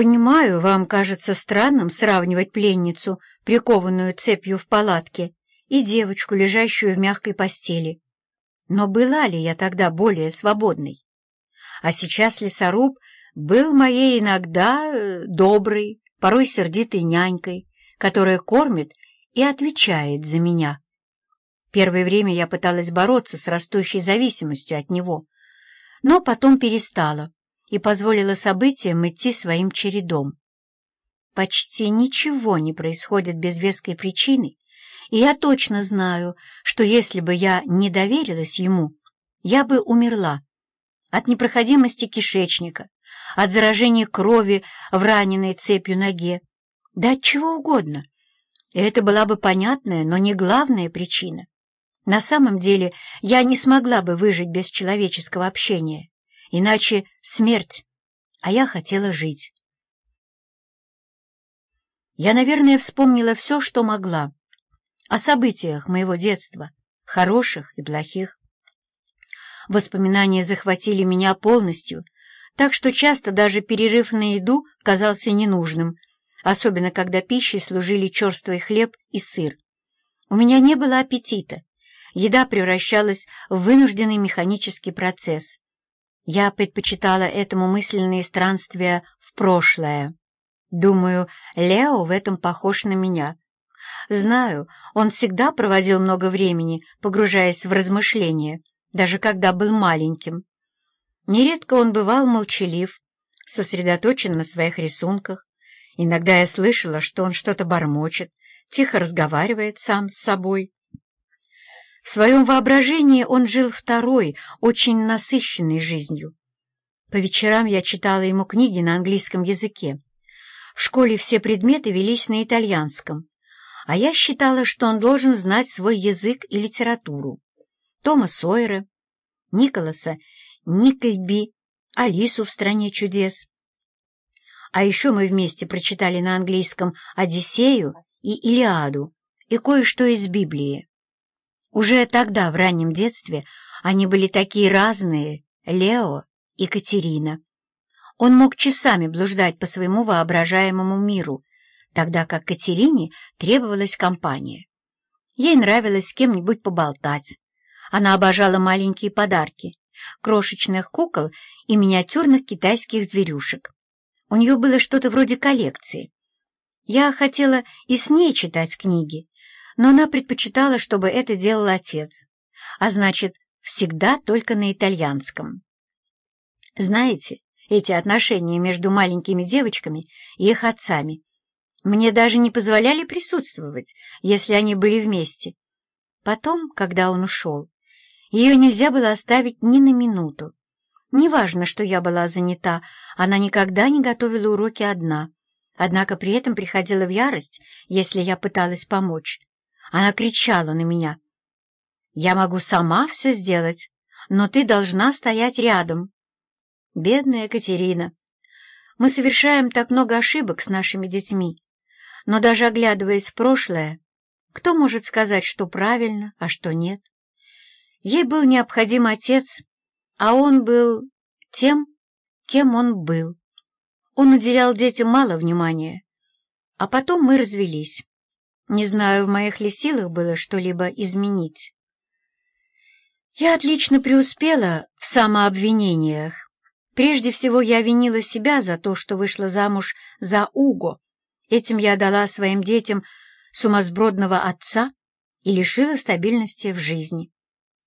Понимаю, вам кажется странным сравнивать пленницу, прикованную цепью в палатке, и девочку, лежащую в мягкой постели. Но была ли я тогда более свободной? А сейчас лесоруб был моей иногда э, доброй, порой сердитой нянькой, которая кормит и отвечает за меня. Первое время я пыталась бороться с растущей зависимостью от него, но потом перестала и позволила событиям идти своим чередом. Почти ничего не происходит без веской причины, и я точно знаю, что если бы я не доверилась ему, я бы умерла от непроходимости кишечника, от заражения крови в раненой цепью ноге, да от чего угодно. И это была бы понятная, но не главная причина. На самом деле я не смогла бы выжить без человеческого общения, иначе смерть, а я хотела жить. Я, наверное, вспомнила все, что могла, о событиях моего детства, хороших и плохих. Воспоминания захватили меня полностью, так что часто даже перерыв на еду казался ненужным, особенно когда пищей служили черствый хлеб и сыр. У меня не было аппетита, еда превращалась в вынужденный механический процесс. Я предпочитала этому мысленные странствия в прошлое. Думаю, Лео в этом похож на меня. Знаю, он всегда проводил много времени, погружаясь в размышления, даже когда был маленьким. Нередко он бывал молчалив, сосредоточен на своих рисунках. Иногда я слышала, что он что-то бормочет, тихо разговаривает сам с собой. В своем воображении он жил второй, очень насыщенной жизнью. По вечерам я читала ему книги на английском языке. В школе все предметы велись на итальянском, а я считала, что он должен знать свой язык и литературу. Тома Сойера, Николаса Никльби, Алису в «Стране чудес». А еще мы вместе прочитали на английском «Одиссею» и «Илиаду» и кое-что из Библии. Уже тогда, в раннем детстве, они были такие разные, Лео и Катерина. Он мог часами блуждать по своему воображаемому миру, тогда как Катерине требовалась компания. Ей нравилось с кем-нибудь поболтать. Она обожала маленькие подарки, крошечных кукол и миниатюрных китайских зверюшек. У нее было что-то вроде коллекции. Я хотела и с ней читать книги, но она предпочитала, чтобы это делал отец, а значит, всегда только на итальянском. Знаете, эти отношения между маленькими девочками и их отцами мне даже не позволяли присутствовать, если они были вместе. Потом, когда он ушел, ее нельзя было оставить ни на минуту. Неважно, что я была занята, она никогда не готовила уроки одна, однако при этом приходила в ярость, если я пыталась помочь. Она кричала на меня. «Я могу сама все сделать, но ты должна стоять рядом». Бедная Катерина. Мы совершаем так много ошибок с нашими детьми, но даже оглядываясь в прошлое, кто может сказать, что правильно, а что нет? Ей был необходим отец, а он был тем, кем он был. Он уделял детям мало внимания, а потом мы развелись. Не знаю, в моих ли силах было что-либо изменить. Я отлично преуспела в самообвинениях. Прежде всего, я винила себя за то, что вышла замуж за Уго. Этим я дала своим детям сумасбродного отца и лишила стабильности в жизни.